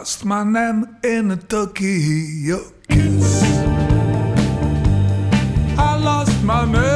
Lost my name in a Tokyo kiss. I lost my name.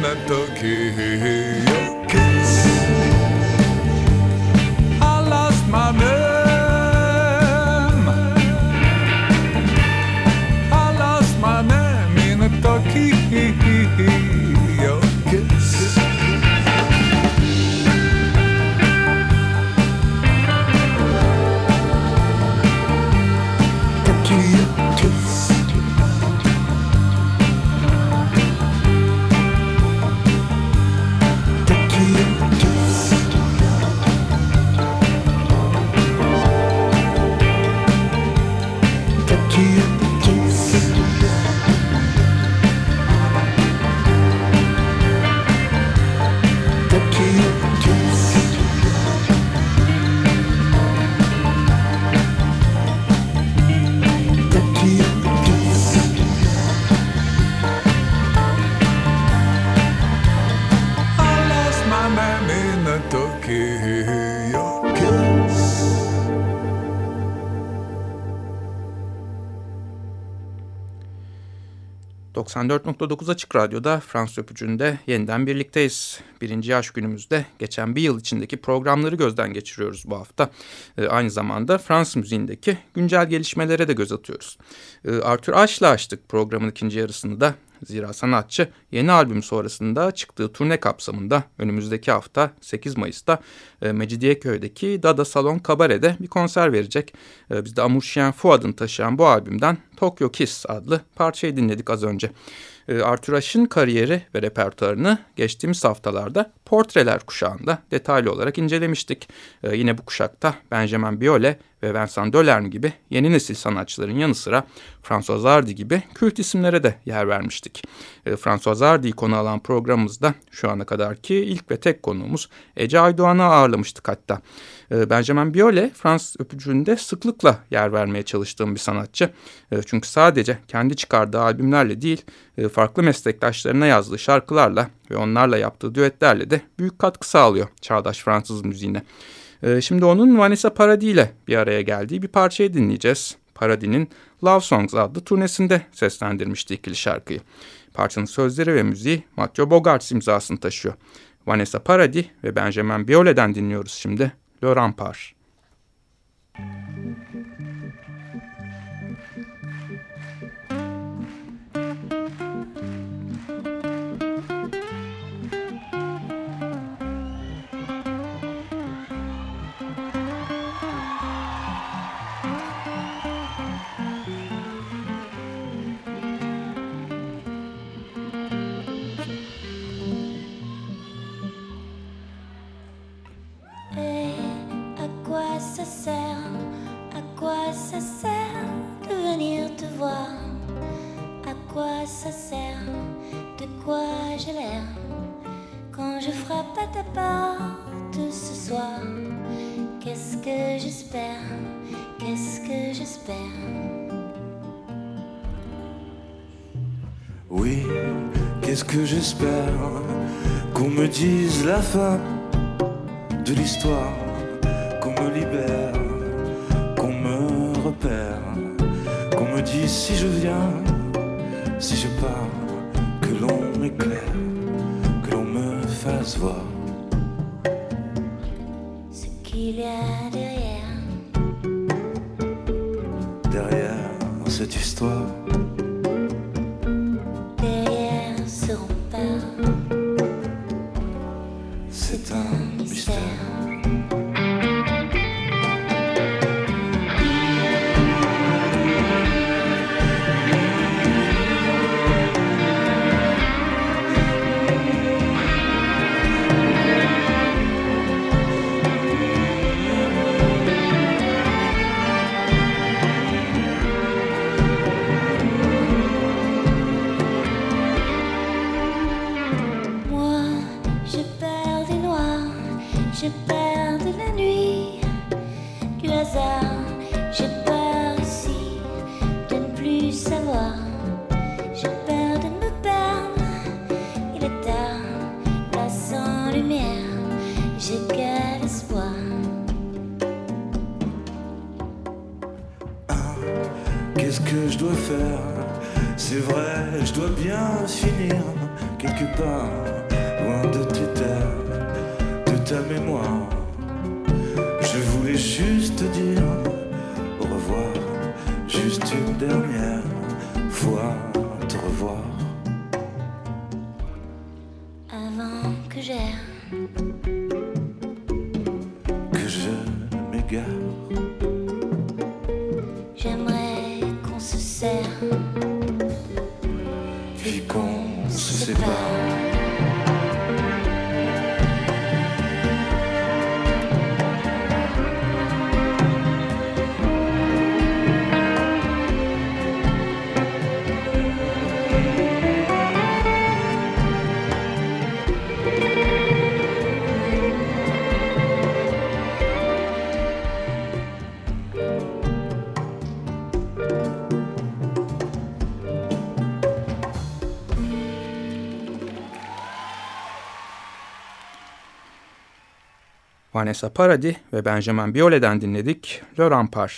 Not Donkey. 94.9 Açık Radyo'da Fransız Öpücü'nde yeniden birlikteyiz. Birinci yaş günümüzde geçen bir yıl içindeki programları gözden geçiriyoruz bu hafta. Ee, aynı zamanda Fransız müziğindeki güncel gelişmelere de göz atıyoruz. Ee, Arthur Ashe'la açtık programın ikinci yarısını da. Zira sanatçı yeni albüm sonrasında çıktığı turne kapsamında önümüzdeki hafta 8 Mayıs'ta e, Mecidiyeköy'deki Dada Salon Kabare'de bir konser verecek. E, biz de adını taşıyan bu albümden Tokyo Kiss adlı parçayı dinledik az önce. E, Arthur Ashe'ın kariyeri ve repertuarını geçtiğimiz haftalarda portreler kuşağında detaylı olarak incelemiştik. E, yine bu kuşakta Benjamin Biolay ve Vincent Delerme gibi yeni nesil sanatçıların yanı sıra François Hardy gibi kült isimlere de yer vermiştik. E, François Hardy'yi konu alan programımızda şu ana kadarki ilk ve tek konuğumuz Ece Aydoğan'ı ağırlamıştık hatta. E, Benjamin Biolay Fransız öpücüğünde sıklıkla yer vermeye çalıştığım bir sanatçı. E, çünkü sadece kendi çıkardığı albümlerle değil e, farklı meslektaşlarına yazdığı şarkılarla ve onlarla yaptığı düetlerle de büyük katkı sağlıyor çağdaş Fransız müziğine. Ee, şimdi onun Vanessa Paradis ile bir araya geldiği bir parçayı dinleyeceğiz. Paradis'in Love Songs adlı turnesinde seslendirmişti ikili şarkıyı. Parçanın sözleri ve müziği Mathieu Bogart imzasını taşıyor. Vanessa Paradis ve Benjamin Biolay'den dinliyoruz şimdi Le Rampart. Que j'espère? Qu'on me dise la fin de l'histoire, qu'on me libère, qu'on me repère, qu'on me dise si je viens, si je pars, que l'on m'éclaire, que l'on me fasse voir je dois bien finir quelque part, loin de tes terres, de ta mémoire. Je voulais juste te dire au revoir, juste une dernière fois te revoir. Avant que j'aie Vanessa Paradis ve Benjamin Biolay'den dinledik Le Rampart.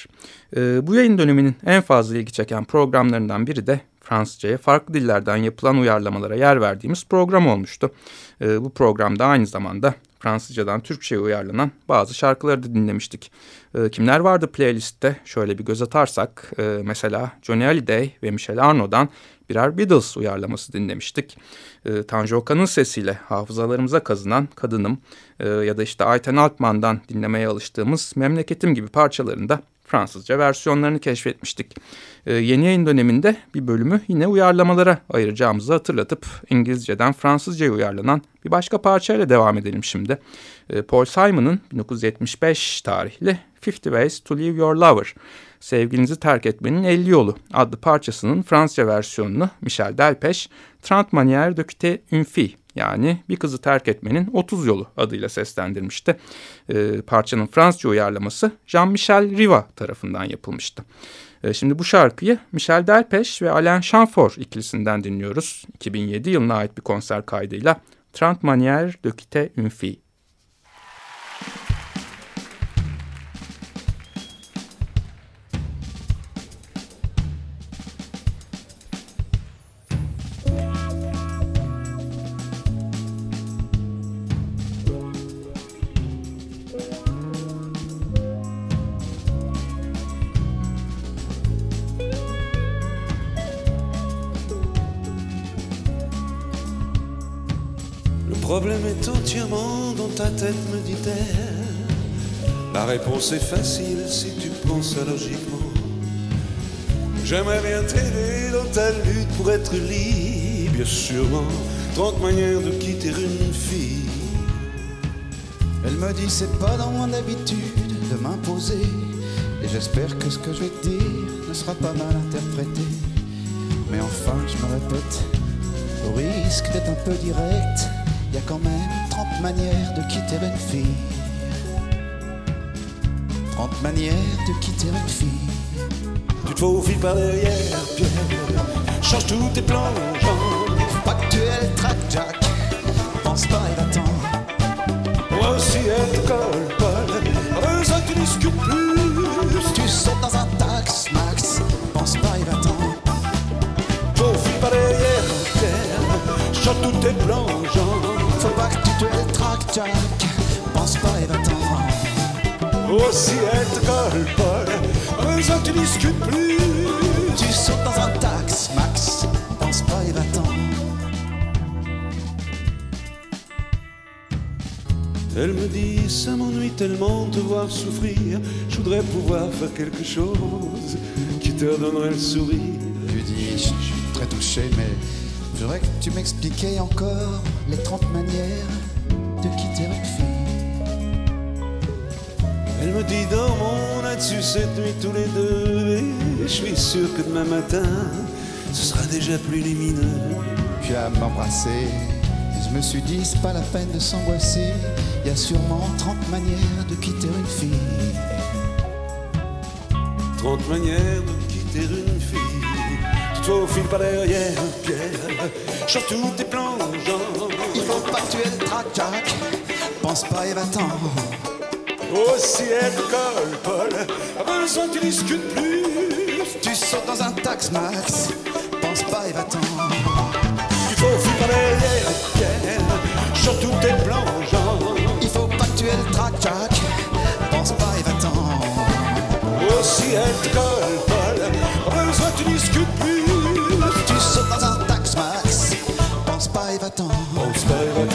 Ee, bu yayın döneminin en fazla ilgi çeken programlarından biri de Fransızcaya farklı dillerden yapılan uyarlamalara yer verdiğimiz program olmuştu. Ee, bu programda aynı zamanda Fransızcadan Türkçe'ye uyarlanan bazı şarkıları da dinlemiştik. Ee, kimler vardı playlistte? Şöyle bir göz atarsak e, mesela Johnny Hallyday ve Michel Arnaud'dan birer Beatles uyarlaması dinlemiştik. E, Tanju Okan'ın sesiyle hafızalarımıza kazınan Kadınım e, ya da işte Ayten Altman'dan dinlemeye alıştığımız Memleketim gibi parçalarında Fransızca versiyonlarını keşfetmiştik. E, yeni yayın döneminde bir bölümü yine uyarlamalara ayıracağımızı hatırlatıp İngilizceden Fransızca'ya uyarlanan bir başka parçayla devam edelim şimdi. E, Paul Simon'ın 1975 tarihli 50 Ways to Leave Your Lover, Sevgilinizi Terk Etmenin 50 Yolu adlı parçasının Fransızca versiyonunu Michel Delpech, Trente Manières de Quitter une Fille yani bir kızı terk etmenin 30 yolu adıyla seslendirmişti. E, parçanın Fransızca uyarlaması Jean-Michel Riva tarafından yapılmıştı. E, şimdi bu şarkıyı Michel Delpech ve Alain Chamfort ikilisinden dinliyoruz. 2007 yılına ait bir konser kaydıyla Trente Manières de Quitter une Fille. Problème est entièrement dans ta tête, me dit-elle. La réponse est facile si tu penses logiquement. J'aimerais bien t'aider dans ta lutte pour être libre, bien sûrement. 30 manières de quitter une fille. Elle me dit c'est pas dans mon habitude de m'imposer. Et j'espère que ce que je vais dire ne sera pas mal interprété. Mais enfin, je me répète, au risque d'être un peu direct, y a quand même 30 manières de quitter une fille. 30 manières de quitter une fille. Tu te faufiles par derrière, Pierre. Change tous tes plans, genre. Pas que tu es le track jack. Pense pas et attends. Moi aussi, elle te colle, Paul. Besoin que tu discutes plus. Tu sautes dans un tax, Max. Pense pas et attends. Faufile par derrière, Pierre. Change tous tes plans, genre. Faut pas que tu te le jack. Pense pas et attends. Aussi, elle te colle, Paul. Pas besoin que tu discutes plus. Tu sautes dans un tax, Max. Pense pas et attends. Elle me dit, ça m'ennuie tellement de te voir souffrir. Je voudrais pouvoir faire quelque chose qui te redonnerait le sourire. Je lui dis, je je suis très touché, mais je voudrais que tu m'expliquais encore les 30 manières de quitter une fille. Elle me dit, dormons là-dessus cette nuit tous les deux? Et je suis sûr que demain matin, ce sera déjà plus lumineux. Puis à m'embrasser, je me suis dit, c'est pas la peine de s'angoisser. Il y a sûrement 30 manières de quitter une fille. 30 manières de quitter une fille. Tu te faufiles par derrière, Pierre. Change tous tes plans, genre. Il faut pas que tu aies le track jack. Pense pas et va-t'en. Aussi colle, Paul. Pas besoin que tu discutes plus. Tu sautes dans un tax, Max. Pense pas et va-t'en. Tu te faufiles par derrière, Pierre. Change tous tes plans, genre. Il faut pas que tu aies le track jack. Pense pas et va-t'en. Aussi colle, Paul. Besoin tu discutes plus. Boston.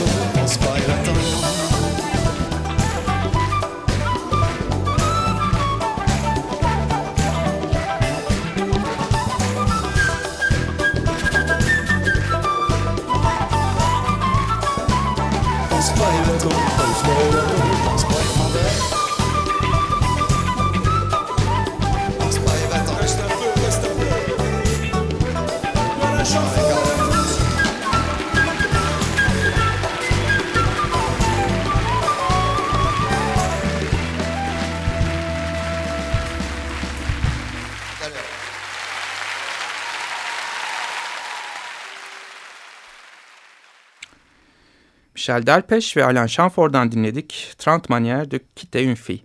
Michel Delpech ve Alain Chamfort'dan dinledik Trente Manières de Quitter une Fille.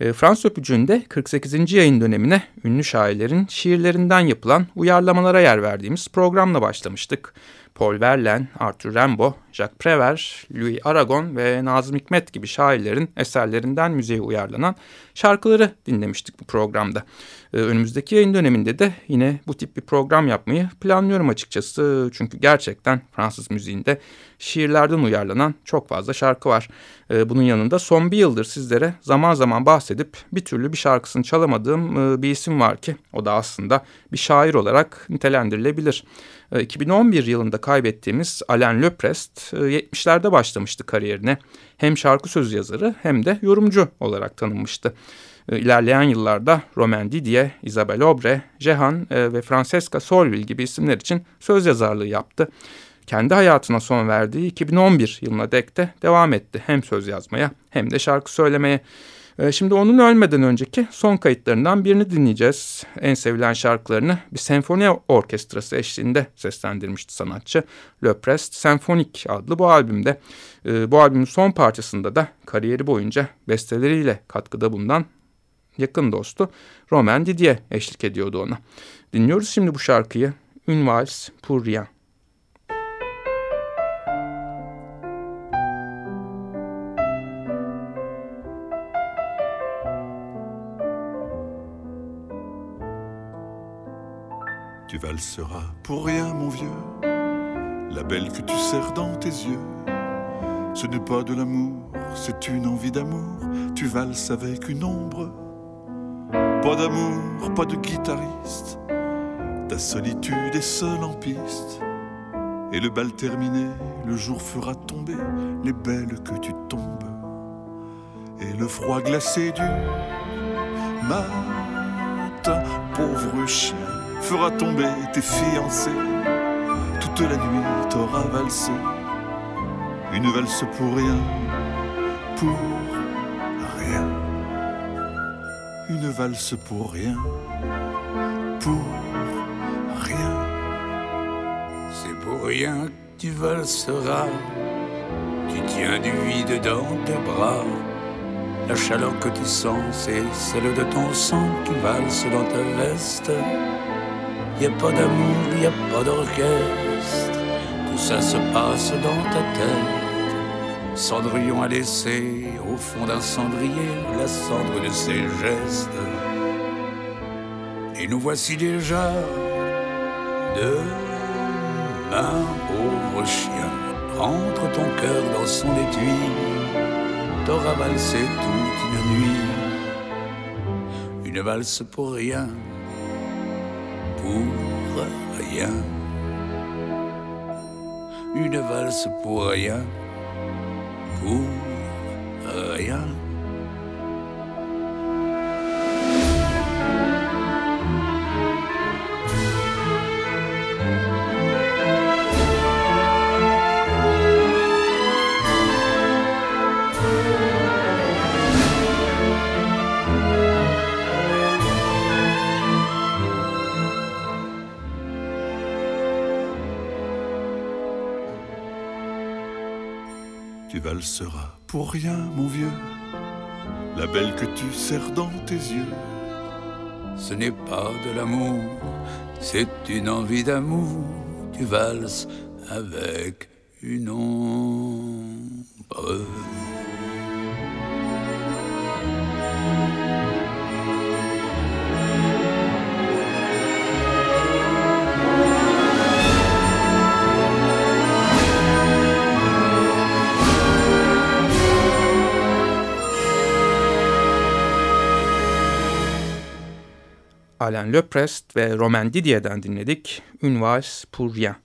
E, Fransız öpücüğünde 48. yayın dönemine ünlü şairlerin şiirlerinden yapılan uyarlamalara yer verdiğimiz programla başlamıştık. Paul Verlaine, Arthur Rimbaud, Jacques Prévert, Louis Aragon ve Nazım Hikmet gibi şairlerin eserlerinden müziğe uyarlanan şarkıları dinlemiştik bu programda. Ee, önümüzdeki yayın döneminde de yine bu tip bir program yapmayı planlıyorum açıkçası. Çünkü gerçekten Fransız müziğinde şiirlerden uyarlanan çok fazla şarkı var. Ee, bunun yanında son bir yıldır sizlere zaman zaman bahsedip bir türlü bir şarkısını çalamadığım e, bir isim var ki o da aslında bir şair olarak nitelendirilebilir. 2011 yılında kaybettiğimiz Alain Leprest 70'lerde başlamıştı kariyerine. Hem şarkı söz yazarı hem de yorumcu olarak tanınmıştı. E, ilerleyen yıllarda Romain Didier, Isabelle Aubre, Jehan e, ve Francesca Solville gibi isimler için söz yazarlığı yaptı. Kendi hayatına son verdiği 2011 yılına dek de devam etti hem söz yazmaya hem de şarkı söylemeye. E, şimdi onun ölmeden önceki son kayıtlarından birini dinleyeceğiz. En sevilen şarkılarını bir senfoni orkestrası eşliğinde seslendirmişti sanatçı. Le Prest Senfonik adlı bu albümde. Bu albümün son parçasında da kariyeri boyunca besteleriyle katkıda bulunan yakın dostu Romain Didier eşlik ediyordu ona. Dinliyoruz şimdi bu şarkıyı. Une valse pour rien. Valseras pour rien, mon vieux, la belle que tu serres dans tes yeux. Ce n'est pas de l'amour, c'est une envie d'amour. Tu valses avec une ombre pas d'amour, pas de guitariste. Ta solitude est seule en piste. Et le bal terminé, le jour fera tomber les belles que tu tombes. Et le froid glacé du matin, pauvre chien, fera tomber tes fiancés. Toute la nuit t'aura valsé. Une valse pour rien, pour rien une valse pour rien, pour rien. C'est pour rien que tu valseras, tu tiens du vide dans tes bras. La chaleur que tu sens, c'est celle de ton sang qui valse dans ta veste. Y a pas d'amour, y a pas d'orchestre, tout ça se passe dans ta tête. Cendrillon a laissé au fond d'un cendrier la cendre de ses gestes. Et nous voici déjà demain, pauvre chien. Rentre ton cœur dans son étui, t'auras valsé toute une nuit. Une valse pour rien, pour rien. Une valse pour rien pour rien. Sera pour rien, mon vieux, la belle que tu serres dans tes yeux. Ce n'est pas de l'amour, c'est une envie d'amour. Tu valses avec une ombre. Alain Leprest ve Romain Didier'den dinledik. Une valse pour rien.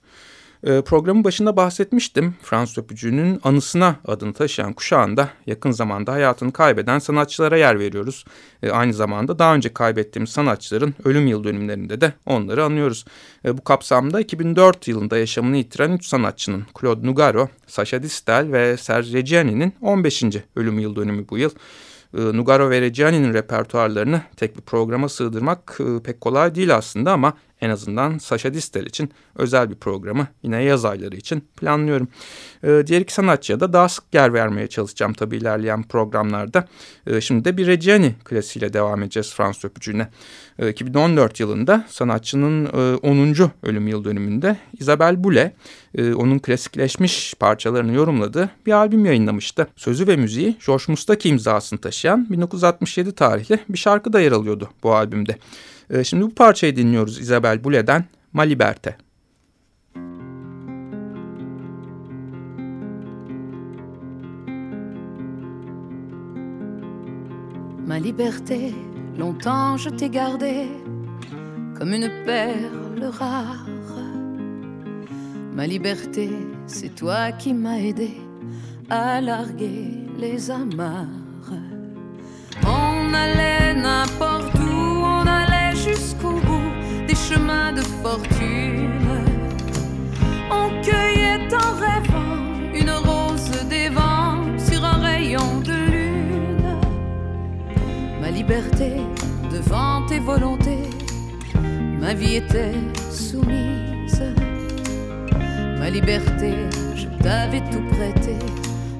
E, programın başında bahsetmiştim. Fransız öpücüğünün anısına adını taşıyan kuşağında yakın zamanda hayatını kaybeden sanatçılara yer veriyoruz. E, aynı zamanda daha önce kaybettiğimiz sanatçıların ölüm yıl dönümlerinde de onları anıyoruz. E, bu kapsamda 2004 yılında yaşamını yitiren 3 sanatçının Claude Nougaro, Sacha Distel ve Serge Reggiani'nin 15. ölüm yıl dönümü bu yıl. E, Nugaro ve Reggiani'nin repertuarlarını tek bir programa sığdırmak e, pek kolay değil aslında ama en azından Sasha Distel için özel bir programı yine yaz ayları için planlıyorum. E, diğer iki sanatçıya da daha sık yer vermeye çalışacağım tabii ilerleyen programlarda. E, şimdi de bir Reggiani klasiğiyle devam edeceğiz Fransız öpücüğüne. E, 2014 yılında sanatçının e, 10. ölüm yıl dönümünde Isabelle Boulez e, onun klasikleşmiş parçalarını yorumladığı bir albüm yayınlamıştı. Sözü ve müziği George Mustaki imzasını taşıyan 1967 tarihli bir şarkı da yer alıyordu bu albümde. E, şimdi bu parçayı dinliyoruz Isabelle Boulez'den Ma Liberté. Ma liberté, longtemps je t'ai gardée comme une perle rare. Ma liberté, c'est toi qui m'as aidé à larguer les amarres. On allait n'importe des chemins de fortune. On cueillait en rêvant une rose des vents sur un rayon de lune. Ma liberté devant tes volontés, ma vie était soumise. Ma liberté, je t'avais tout prêté,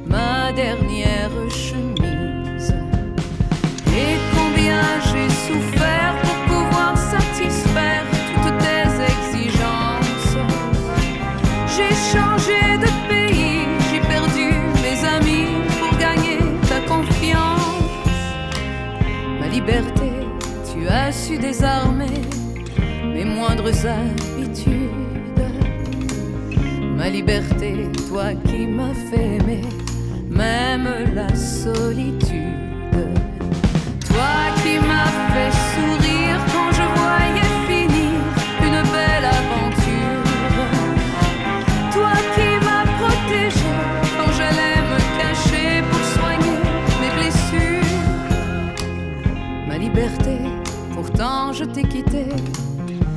ma dernière chemise. Tu as su désarmer mes moindres habitudes. Ma liberté, toi qui m'as fait aimer, même la solitude. Toi qui m'as fait sourire je t'ai quitté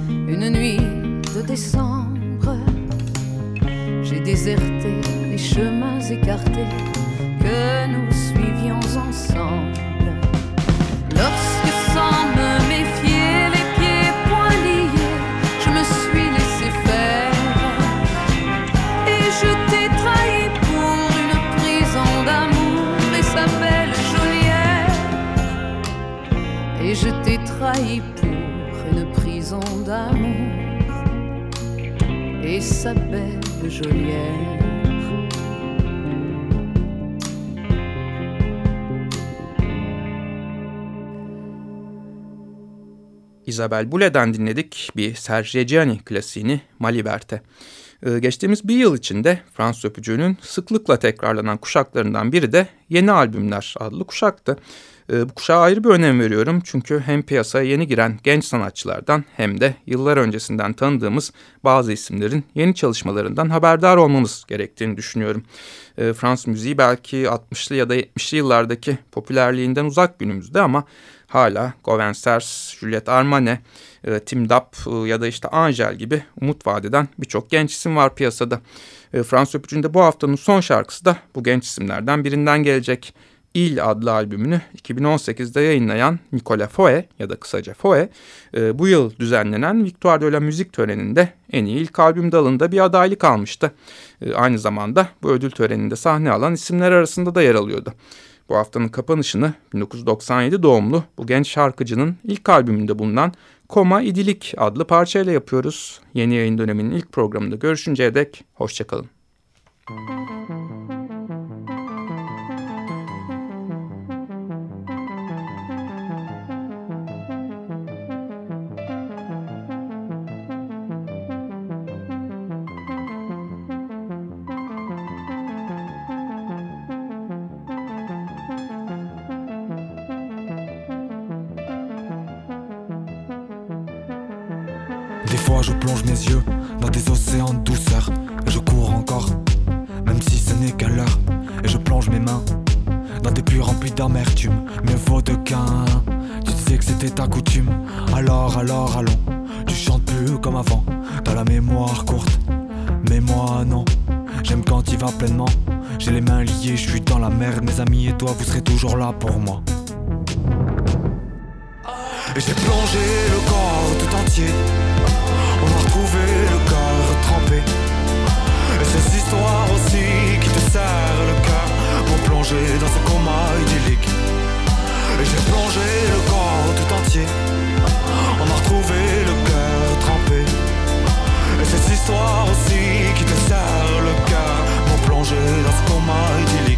une nuit de décembre. J'ai déserté les chemins écartés que nous suivions ensemble. Sa belle geôlière. Isabel Bule'den dinledik bir Serge Reggiani klasiğini Ma Liberte. Ee, geçtiğimiz bir yıl içinde Fransız öpücüğünün sıklıkla tekrarlanan kuşaklarından biri de Yeni Albümler adlı kuşaktı. Ee, bu kuşağa ayrı bir önem veriyorum çünkü hem piyasaya yeni giren genç sanatçılardan hem de yıllar öncesinden tanıdığımız bazı isimlerin yeni çalışmalarından haberdar olmamız gerektiğini düşünüyorum. Ee, Fransız müziği belki 60'lı ya da 70'li yıllardaki popülerliğinden uzak günümüzde ama hala Goven Sters, Juliette Armanet, e, Tim Dapp e, ya da işte Angel gibi umut vadeden birçok genç isim var piyasada. E, Fransız öpücüğünde bu haftanın son şarkısı da bu genç isimlerden birinden gelecek. İl adlı albümünü 2018'de yayınlayan Nicolas Foe ya da kısaca Foe bu yıl düzenlenen Victoire de la Müzik töreninde en iyi ilk albüm dalında bir adaylık almıştı. Aynı zamanda bu ödül töreninde sahne alan isimler arasında da yer alıyordu. Bu haftanın kapanışını 1997 doğumlu bu genç şarkıcının ilk albümünde bulunan Koma İdilik adlı parçayla yapıyoruz. Yeni yayın döneminin ilk programında görüşünceye dek hoşçakalın. Müzik Alors, alors, allons, tu chantes plus comme avant. T'as la mémoire courte, mais moi non. J'aime quand il va pleinement. J'ai les mains liées, je suis dans la merde. Mes amis et toi, vous serez toujours là pour moi. Et j'ai plongé le corps tout entier. On a retrouvé le corps trempé. Et ces histoires aussi qui te serrent le cœur pour plonger dans ce coma idyllique. Et j'ai plongé le corps tout entier. On a retrouvé le cœur trempé. Et cette histoire aussi qui te serre le cœur. M'ont plongé dans ce qu'on m'a idyllique.